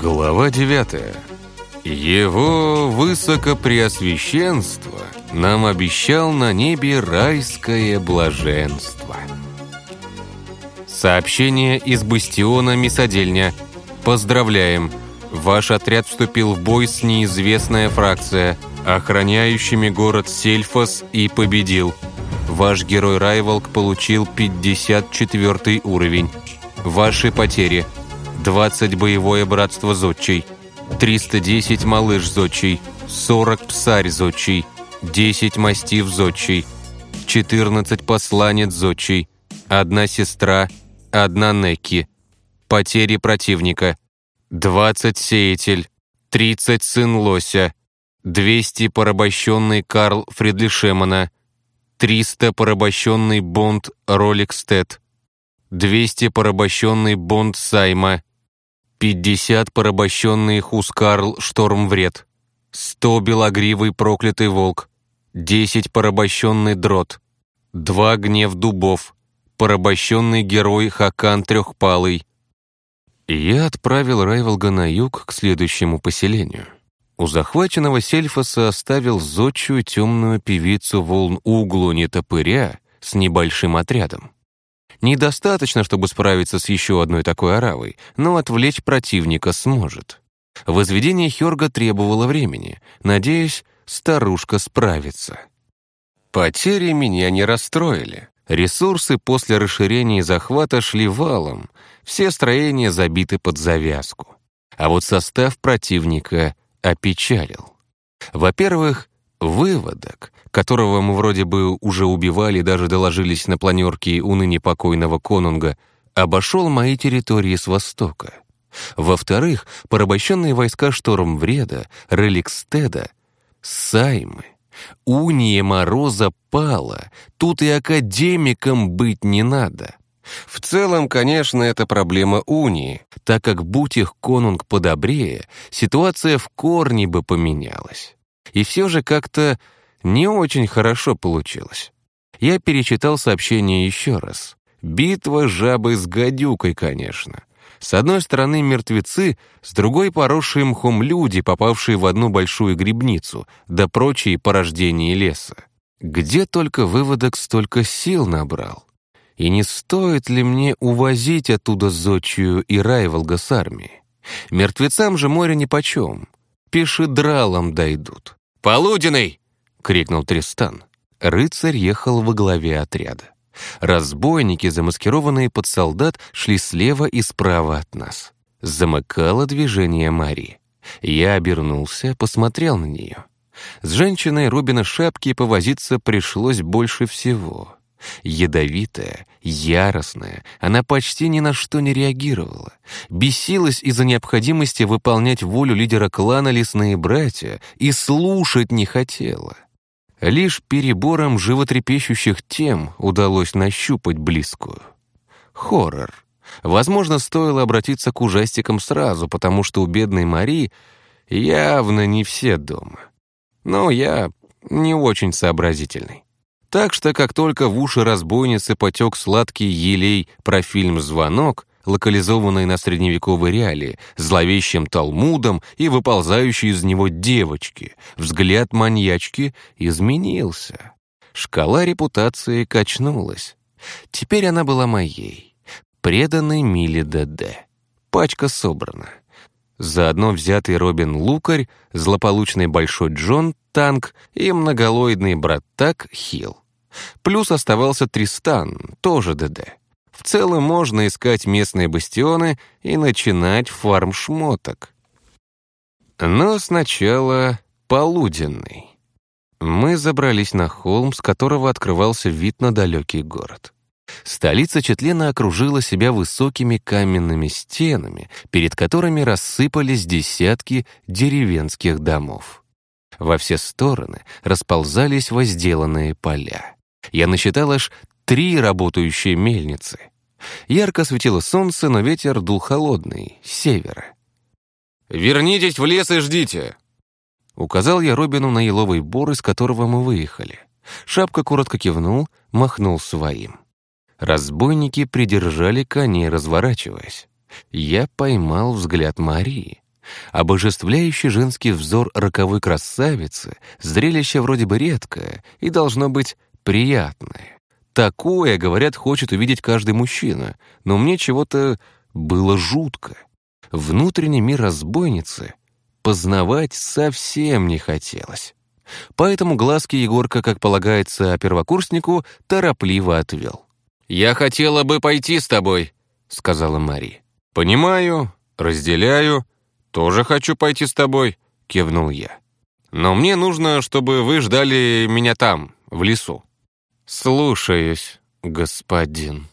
Глава 9. Его высокопреосвященство нам обещал на небе райское блаженство. Сообщение из бастиона Мисодельня. Поздравляем! Ваш отряд вступил в бой с неизвестная фракция, охраняющими город Сельфос и победил. Ваш герой Райволк получил 54 уровень. Ваши потери – 20 боевое братство зодчий, 310 малыш зодчий, 40 псарь зодчий, 10 мастив зодчий, 14 посланец зодчий, одна сестра, одна неки, потери противника, 20 сеятель, 30 сын лося, 200 порабощенный Карл Фридлишемана, 300 порабощенный Бонд Роликстед, 200 порабощенный Бонд Сайма, 50 порабощенный Хускарл Штормвред, 100 белогривый проклятый волк, 10 порабощенный Дрот, 2 гнев дубов, порабощенный герой Хакан Трехпалый. Я отправил Райвелга на юг к следующему поселению. У захваченного Сельфоса оставил зодчую темную певицу волн углу нетопыря с небольшим отрядом. Недостаточно, чтобы справиться с еще одной такой оравой, но отвлечь противника сможет. Возведение Хёрга требовало времени. Надеюсь, старушка справится. Потери меня не расстроили. Ресурсы после расширения и захвата шли валом. Все строения забиты под завязку. А вот состав противника опечалил. Во-первых, выводок, которого мы вроде бы уже убивали даже доложились на планерке у ныне покойного конунга, обошел мои территории с востока. Во-вторых, порабощенные войска Штормвреда, Реликстеда, Саймы, Уния Мороза пала, тут и академиком быть не надо. В целом, конечно, это проблема Унии, так как, будь их конунг подобрее, ситуация в корне бы поменялась. И все же как-то не очень хорошо получилось. Я перечитал сообщение еще раз. Битва жабы с гадюкой, конечно. С одной стороны мертвецы, с другой поросшие мхом люди, попавшие в одну большую грибницу, да прочие порождения леса. Где только выводок столько сил набрал? И не стоит ли мне увозить оттуда Зодчую и Райволга с армией? Мертвецам же море нипочем. Пешедралом дойдут. «Полуденный!» — крикнул Тристан. Рыцарь ехал во главе отряда. Разбойники, замаскированные под солдат, шли слева и справа от нас. Замыкало движение Мари. Я обернулся, посмотрел на нее. С женщиной Робина шапки повозиться пришлось больше всего. Ядовитая, яростная, она почти ни на что не реагировала. Бесилась из-за необходимости выполнять волю лидера клана «Лесные братья» и слушать не хотела. Лишь перебором животрепещущих тем удалось нащупать близкую. Хоррор. Возможно, стоило обратиться к ужастикам сразу, потому что у бедной Мари явно не все дома. Но я не очень сообразительный. Так что, как только в уши разбойницы потек сладкий елей про фильм «Звонок», локализованный на средневековой реалии, зловещим талмудом и выползающей из него девочки. Взгляд маньячки изменился. Шкала репутации качнулась. Теперь она была моей, преданной Миле ДД. Пачка собрана. Заодно взятый Робин Лукарь, злополучный Большой Джон Танк и многолоидный брат Так Хилл. Плюс оставался Тристан, тоже ДД. В целом можно искать местные бастионы и начинать фарм шмоток. Но сначала полуденный. Мы забрались на холм, с которого открывался вид на далекий город. Столица Четлена окружила себя высокими каменными стенами, перед которыми рассыпались десятки деревенских домов. Во все стороны расползались возделанные поля. Я насчитал аж три работающие мельницы. Ярко светило солнце, но ветер дул холодный, с севера. «Вернитесь в лес и ждите!» Указал я Робину на еловый бор, из которого мы выехали. Шапка коротко кивнул, махнул своим. Разбойники придержали коней, разворачиваясь. Я поймал взгляд Марии. Обожествляющий женский взор роковой красавицы, зрелище вроде бы редкое и должно быть приятное. Такое, говорят, хочет увидеть каждый мужчина, но мне чего-то было жутко. Внутренний мир разбойницы познавать совсем не хотелось. Поэтому глазки Егорка, как полагается первокурснику, торопливо отвел. «Я хотела бы пойти с тобой», — сказала Мари. «Понимаю, разделяю, тоже хочу пойти с тобой», — кивнул я. «Но мне нужно, чтобы вы ждали меня там, в лесу». «Слушаюсь, господин».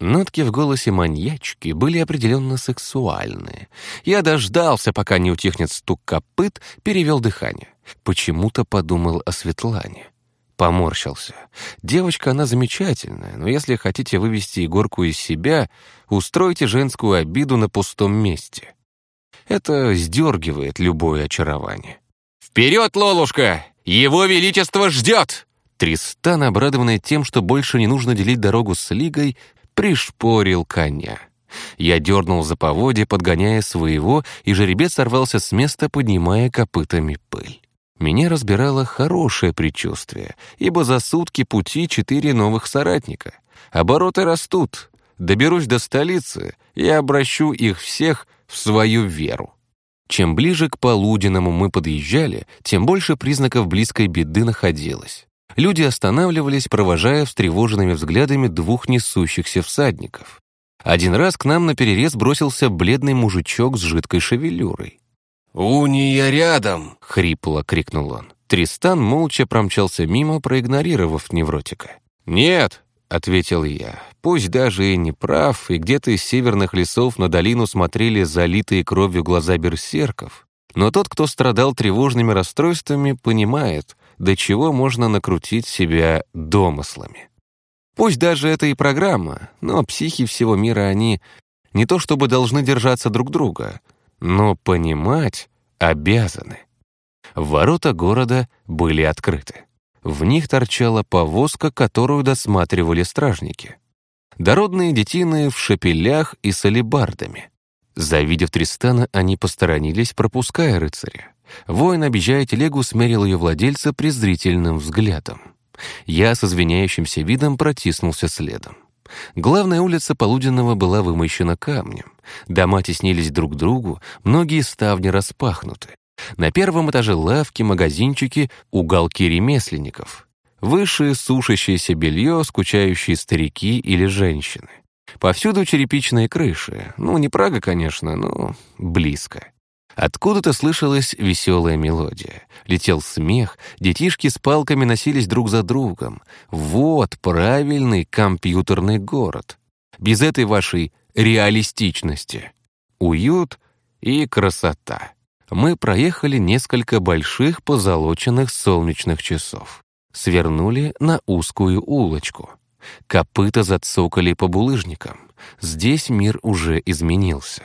Нотки в голосе маньячки были определенно сексуальные. Я дождался, пока не утихнет стук копыт, перевел дыхание. Почему-то подумал о Светлане. Поморщился. Девочка, она замечательная, но если хотите вывести Егорку из себя, устройте женскую обиду на пустом месте. Это сдергивает любое очарование. «Вперед, Лолушка! Его Величество ждет!» Тристан, обрадованный тем, что больше не нужно делить дорогу с Лигой, пришпорил коня. Я дернул за поводья, подгоняя своего, и жеребец сорвался с места, поднимая копытами пыль. Меня разбирало хорошее предчувствие, ибо за сутки пути четыре новых соратника. Обороты растут. Доберусь до столицы и обращу их всех в свою веру. Чем ближе к полуденному мы подъезжали, тем больше признаков близкой беды находилось. Люди останавливались, провожая встревоженными взглядами двух несущихся всадников. Один раз к нам на перерез бросился бледный мужичок с жидкой шевелюрой. «Уния рядом!» — хрипло крикнул он. Тристан молча промчался мимо, проигнорировав невротика. «Нет!» — ответил я. Пусть даже и не прав, и где-то из северных лесов на долину смотрели залитые кровью глаза берсерков, но тот, кто страдал тревожными расстройствами, понимает, до чего можно накрутить себя домыслами. Пусть даже это и программа, но психи всего мира они не то чтобы должны держаться друг друга, но понимать обязаны. Ворота города были открыты. В них торчала повозка, которую досматривали стражники. Дородные детины в шапелях и с алебардами. Завидев Тристана, они посторонились, пропуская рыцаря. Воин, объезжая телегу, смерил ее владельца презрительным взглядом. Я с извиняющимся видом протиснулся следом. Главная улица Полуденного была вымощена камнем. Дома теснились друг к другу, многие ставни распахнуты. На первом этаже лавки, магазинчики, уголки ремесленников. Выше сушащееся белье, скучающие старики или женщины. Повсюду черепичные крыши. Ну, не Прага, конечно, но близко. Откуда-то слышалась веселая мелодия. Летел смех, детишки с палками носились друг за другом. Вот правильный компьютерный город. Без этой вашей реалистичности. Уют и красота. Мы проехали несколько больших позолоченных солнечных часов. Свернули на узкую улочку. Копыта зацокали по булыжникам. Здесь мир уже изменился.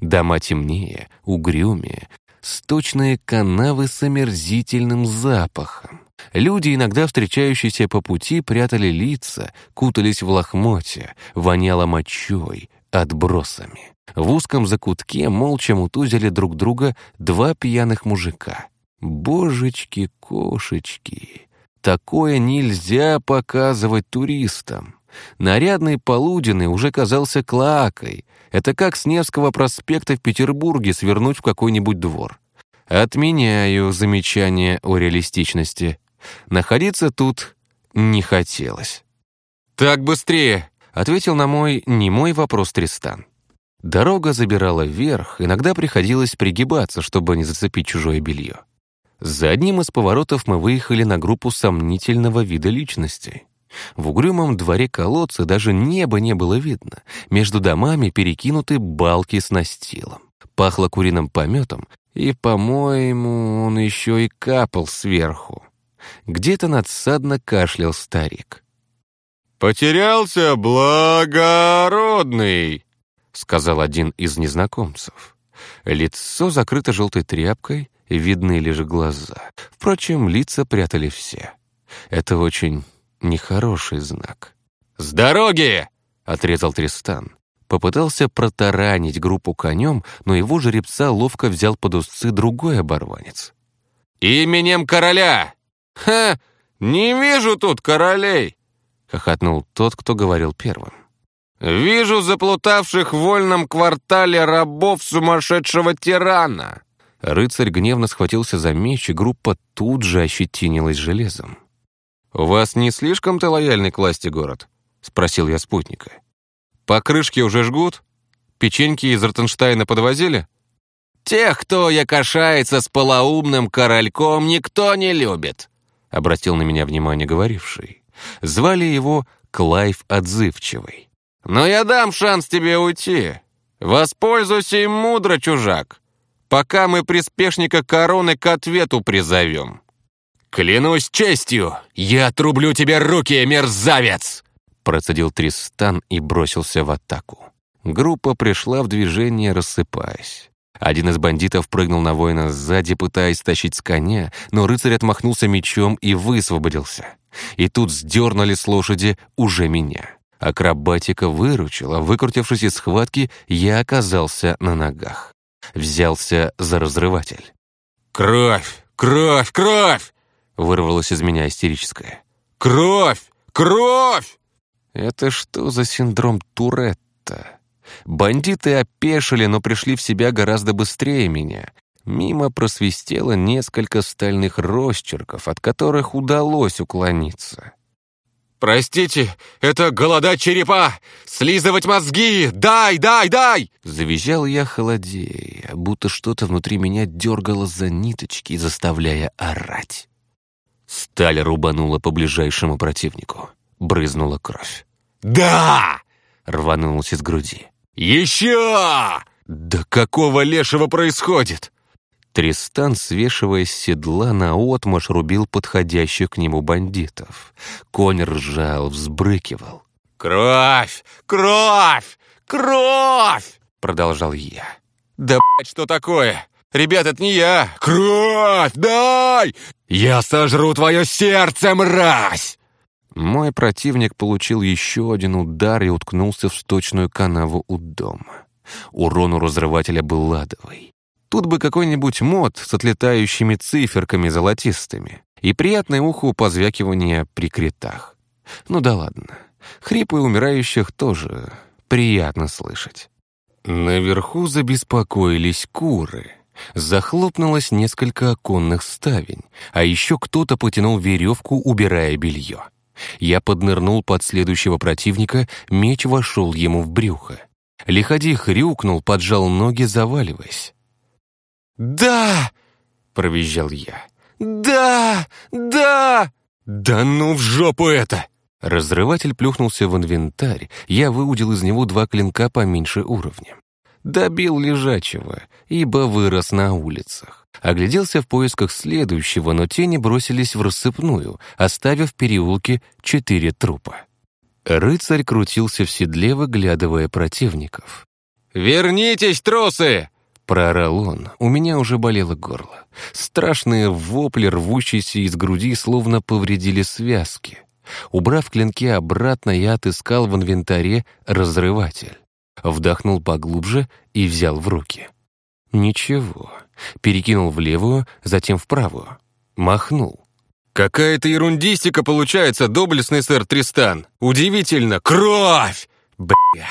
Дома темнее, угрюмее, сточные канавы с омерзительным запахом. Люди, иногда встречающиеся по пути, прятали лица, кутались в лохмотья, воняло мочой, отбросами. В узком закутке молча мутузили друг друга два пьяных мужика. Божечки-кошечки, такое нельзя показывать туристам. Нарядный полуденный уже казался клакой. Это как с Невского проспекта в Петербурге свернуть в какой-нибудь двор. Отменяю замечание о реалистичности. Находиться тут не хотелось. «Так быстрее!» — ответил на мой немой вопрос Тристан. Дорога забирала вверх, иногда приходилось пригибаться, чтобы не зацепить чужое белье. За одним из поворотов мы выехали на группу сомнительного вида личностей. В угрюмом дворе колодца даже неба не было видно. Между домами перекинуты балки с настилом. Пахло куриным пометом, и, по-моему, он еще и капал сверху. Где-то надсадно кашлял старик. «Потерялся благородный!» — сказал один из незнакомцев. Лицо закрыто желтой тряпкой, видны лишь глаза. Впрочем, лица прятали все. Это очень нехороший знак. «С дороги!» — отрезал Тристан. Попытался протаранить группу конем, но его жеребца ловко взял под узцы другой оборванец. «Именем короля! Ха! Не вижу тут королей!» — хохотнул тот, кто говорил первым. «Вижу заплутавших в вольном квартале рабов сумасшедшего тирана!» Рыцарь гневно схватился за меч, и группа тут же ощетинилась железом. «У вас не слишком-то лояльный к власти город?» — спросил я спутника. Покрышки уже жгут? Печеньки из Ротенштейна подвозили? «Тех, кто якошается с полоумным корольком, никто не любит», — обратил на меня внимание говоривший. Звали его Клайв Отзывчивый. «Но я дам шанс тебе уйти. Воспользуйся им мудро, чужак, пока мы приспешника короны к ответу призовем». «Клянусь честью, я отрублю тебе руки, мерзавец!» Процедил Тристан и бросился в атаку. Группа пришла в движение, рассыпаясь. Один из бандитов прыгнул на воина сзади, пытаясь тащить с коня, но рыцарь отмахнулся мечом и высвободился. И тут сдернули с лошади уже меня. Акробатика выручила, выкрутившись из схватки, я оказался на ногах. Взялся за разрыватель. «Кровь! Кровь! Кровь!» Вырвалось из меня истерическое. «Кровь! Кровь!» Это что за синдром Туретта? Бандиты опешили, но пришли в себя гораздо быстрее меня. Мимо просвистело несколько стальных росчерков, от которых удалось уклониться. «Простите, это голодать черепа! Слизывать мозги! Дай, дай, дай!» Завизжал я холодея, будто что-то внутри меня дергало за ниточки, заставляя орать. Сталь рубанула по ближайшему противнику брызнула кровь. «Да!» — рванулась из груди. «Еще!» «Да какого лешего происходит?» Тристан, свешиваясь с седла, наотмашь рубил подходящих к нему бандитов. Конь ржал, взбрыкивал. «Кровь! Кровь! Кровь!» — продолжал я. «Да, блядь, что такое? Ребят, это не я! Кровь! Дай! Я сожру твое сердце, мразь!» Мой противник получил еще один удар и уткнулся в сточную канаву у дома. Урон у разрывателя был ладовый. Тут бы какой-нибудь мод с отлетающими циферками золотистыми и приятное уху позвякивание при критах. Ну да ладно. Хрипы умирающих тоже приятно слышать. Наверху забеспокоились куры. Захлопнулось несколько оконных ставень, а еще кто-то потянул веревку, убирая белье. Я поднырнул под следующего противника, меч вошел ему в брюхо. Лиходей хрюкнул, поджал ноги, заваливаясь. «Да!» — провизжал я. «Да! Да! Да ну в жопу это!» Разрыватель плюхнулся в инвентарь, я выудил из него два клинка поменьше уровня. Добил лежачего, ибо вырос на улицах. Огляделся в поисках следующего, но тени бросились в рассыпную, оставив в переулке четыре трупа. Рыцарь крутился в седле, выглядывая противников. «Вернитесь, тросы!» — проорал он. У меня уже болело горло. Страшные вопли, рвущиеся из груди, словно повредили связки. Убрав клинки обратно, я отыскал в инвентаре разрыватель вдохнул поглубже и взял в руки. Ничего. Перекинул в левую, затем в правую. Махнул. «Какая-то ерундистика получается, доблестный сэр Тристан! Удивительно! Кровь!» «Бля!»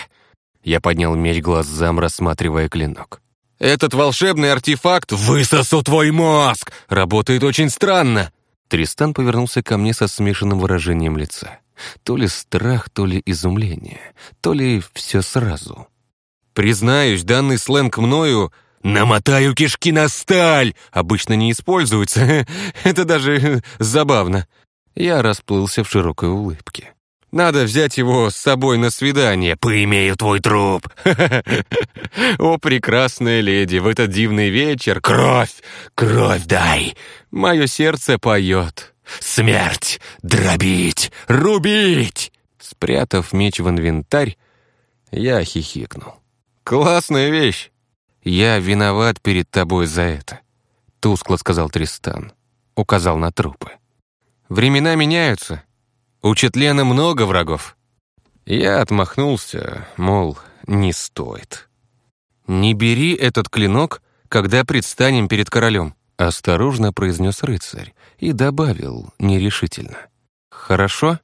Я поднял меч глазам, рассматривая клинок. «Этот волшебный артефакт «Высосу твой мозг!» работает очень странно!» Тристан повернулся ко мне со смешанным выражением лица. То ли страх, то ли изумление, то ли все сразу. Признаюсь, данный сленг мною «намотаю кишки на сталь» обычно не используется. Это даже забавно. Я расплылся в широкой улыбке. Надо взять его с собой на свидание. Поимею твой труп. О, прекрасная леди, в этот дивный вечер. Кровь, кровь дай. Мое сердце поет. Смерть! Дробить! Рубить!» Спрятав меч в инвентарь, я хихикнул. «Классная вещь!» «Я виноват перед тобой за это», — тускло сказал Тристан. Указал на трупы. «Времена меняются. У Четлена много врагов». Я отмахнулся, мол, не стоит. Не бери этот клинок, когда предстанем перед королем, осторожно произнес рыцарь и добавил нерешительно. Хорошо?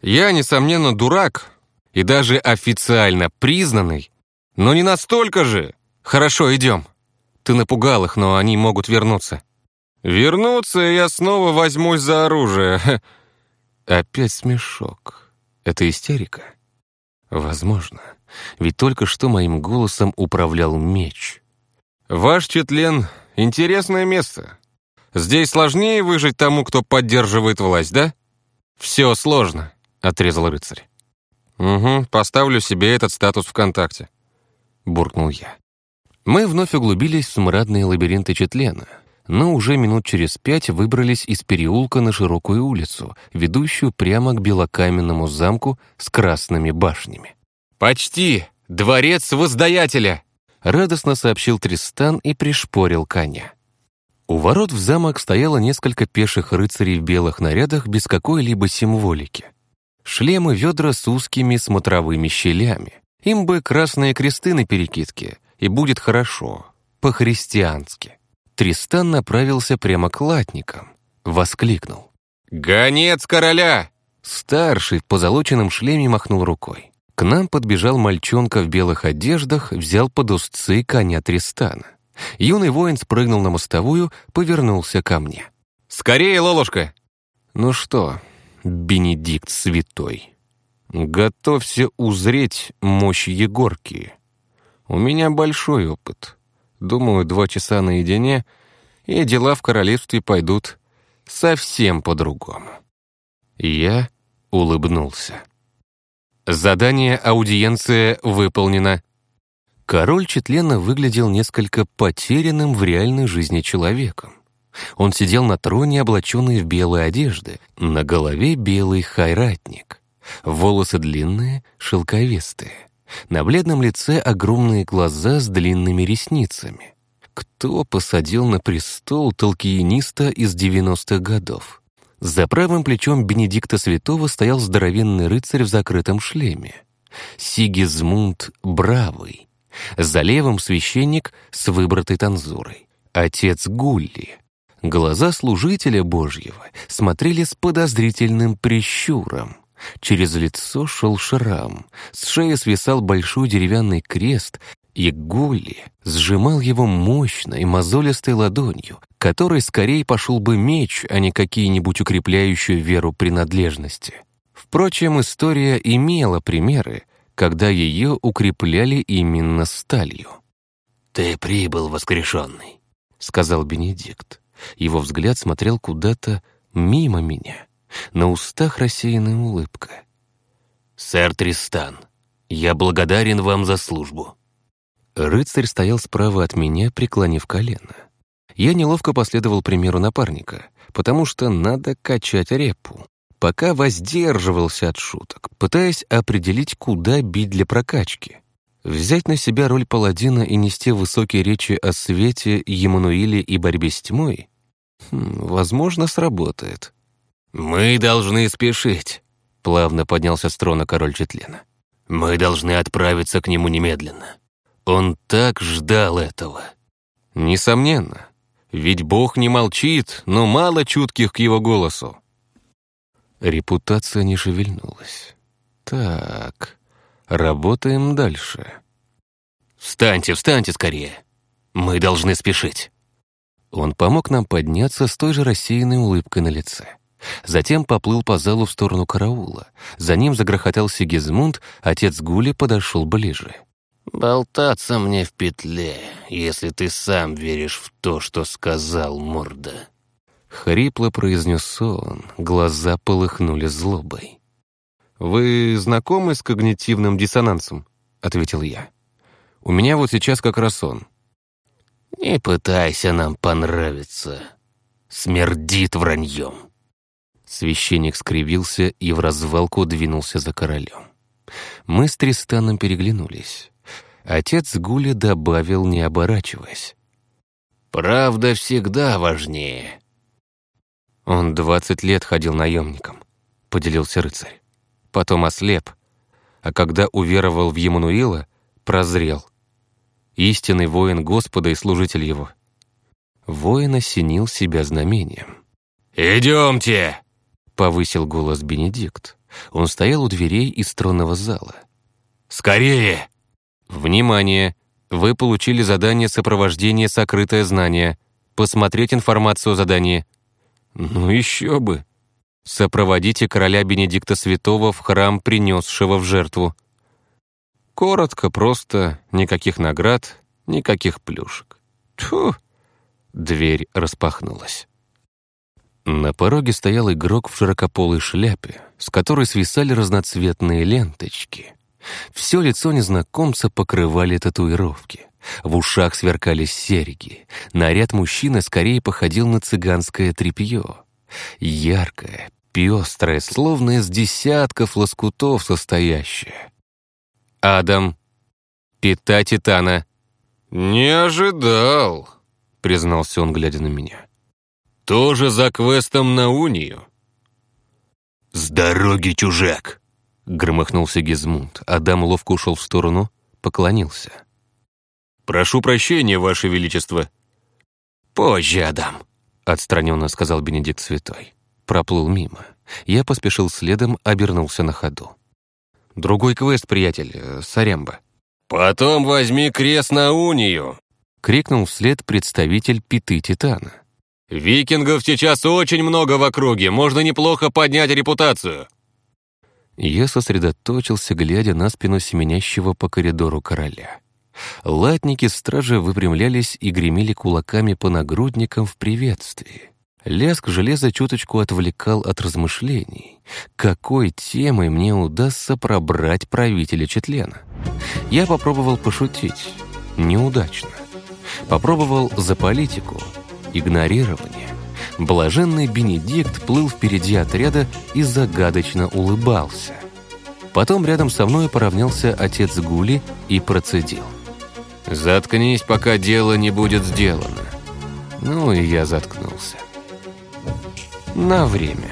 Я, несомненно, дурак и даже официально признанный, но не настолько же. Хорошо, идем. Ты напугал их, но они могут вернуться. Вернуться, и я снова возьмусь за оружие. Опять смешок. Это истерика? Возможно. Ведь только что моим голосом управлял меч. Ваш Четлен — интересное место. Здесь сложнее выжить тому, кто поддерживает власть, да? Все сложно, — отрезал рыцарь. «Угу, поставлю себе этот статус ВКонтакте», — буркнул я. Мы вновь углубились в смрадные лабиринты Четлена, но уже минут через пять выбрались из переулка на широкую улицу, ведущую прямо к белокаменному замку с красными башнями. «Почти! Дворец Воздаятеля!» — радостно сообщил Тристан и пришпорил коня. У ворот в замок стояло несколько пеших рыцарей в белых нарядах без какой-либо символики. Шлемы ведра с узкими смотровыми щелями. Им бы красные кресты на перекидке, и будет хорошо, по-христиански. Тристан направился прямо к латникам, воскликнул. «Гонец короля!» Старший в позолоченном шлеме махнул рукой. К нам подбежал мальчонка в белых одеждах, взял под узцы коня Тристана. Юный воин спрыгнул на мостовую, повернулся ко мне. «Скорее, Лолушка!» «Ну что, Бенедикт Святой, готовься узреть мощь Егорки. У меня большой опыт. Думаю, два часа наедине, и дела в королевстве пойдут совсем по-другому». Я улыбнулся. Задание аудиенция выполнено. Король Четлена выглядел несколько потерянным в реальной жизни человеком. Он сидел на троне, облаченный в белые одежды, на голове белый хайратник. Волосы длинные, шелковистые. На бледном лице огромные глаза с длинными ресницами. Кто посадил на престол толкиениста из 90-х годов? За правым плечом Бенедикта Святого стоял здоровенный рыцарь в закрытом шлеме. Сигизмунд Бравый, за левым священник с выбратой танзурой. Отец Гулли. Глаза служителя Божьего смотрели с подозрительным прищуром. Через лицо шел шрам, с шеи свисал большой деревянный крест, и Гулли сжимал его мощной мозолистой ладонью, которой скорее пошел бы меч, а не какие-нибудь укрепляющие веру принадлежности. Впрочем, история имела примеры, когда ее укрепляли именно сталью. «Ты прибыл, воскрешенный», — сказал Бенедикт. Его взгляд смотрел куда-то мимо меня. На устах рассеянная улыбка. «Сэр Тристан, я благодарен вам за службу». Рыцарь стоял справа от меня, преклонив колено. Я неловко последовал примеру напарника, потому что надо качать репу пока воздерживался от шуток, пытаясь определить, куда бить для прокачки. Взять на себя роль паладина и нести высокие речи о свете, Емануиле и борьбе с тьмой? Хм, возможно, сработает. «Мы должны спешить», — плавно поднялся с трона король Четлена. «Мы должны отправиться к нему немедленно. Он так ждал этого». «Несомненно. Ведь Бог не молчит, но мало чутких к его голосу. Репутация не шевельнулась. Так, работаем дальше. «Встаньте, встаньте скорее! Мы должны спешить!» Он помог нам подняться с той же рассеянной улыбкой на лице. Затем поплыл по залу в сторону караула. За ним загрохотал Сигизмунд, отец Гули подошел ближе. «Болтаться мне в петле, если ты сам веришь в то, что сказал Морда», Хрипло произнес он, глаза полыхнули злобой. «Вы знакомы с когнитивным диссонансом?» — ответил я. «У меня вот сейчас как раз он». «Не пытайся нам понравиться. Смердит враньем». Священник скривился и в развалку двинулся за королем. Мы с Тристаном переглянулись. Отец Гули добавил, не оборачиваясь. «Правда всегда важнее. «Он двадцать лет ходил наемником», — поделился рыцарь. «Потом ослеп, а когда уверовал в Емануила, прозрел. Истинный воин Господа и служитель его. Воин осенил себя знамением. «Идемте!» — повысил голос Бенедикт. Он стоял у дверей из тронного зала. «Скорее!» «Внимание! Вы получили задание сопровождения «Сокрытое знание». Посмотреть информацию о задании». «Ну еще бы!» «Сопроводите короля Бенедикта Святого в храм, принесшего в жертву». Коротко, просто, никаких наград, никаких плюшек. Тьфу! Дверь распахнулась. На пороге стоял игрок в широкополой шляпе, с которой свисали разноцветные ленточки. Все лицо незнакомца покрывали татуировки. В ушах сверкались серьги. Наряд мужчины скорее походил на цыганское тряпье. Яркое, пестрое, словно из десятков лоскутов состоящее. «Адам, пита Титана». «Не ожидал», — признался он, глядя на меня. «Тоже за квестом на унию?» «С дороги, чужак!» — громыхнулся Гизмунд. Адам ловко ушел в сторону, поклонился. «Прошу прощения, Ваше Величество». «Позже, Адам», — отстраненно сказал Бенедикт Святой. Проплыл мимо. Я поспешил следом, обернулся на ходу. «Другой квест, приятель, э, Сарямба». «Потом возьми крест на унию», — крикнул вслед представитель Питы Титана. «Викингов сейчас очень много в округе, можно неплохо поднять репутацию». Я сосредоточился, глядя на спину семенящего по коридору короля. Латники стражи выпрямлялись и гремели кулаками по нагрудникам в приветствии. Лязг железа чуточку отвлекал от размышлений. Какой темой мне удастся пробрать правителя Четлена? Я попробовал пошутить. Неудачно. Попробовал за политику. Игнорирование. Блаженный Бенедикт плыл впереди отряда и загадочно улыбался. Потом рядом со мной поравнялся отец Гули и процедил. «Заткнись, пока дело не будет сделано». Ну и я заткнулся. На время.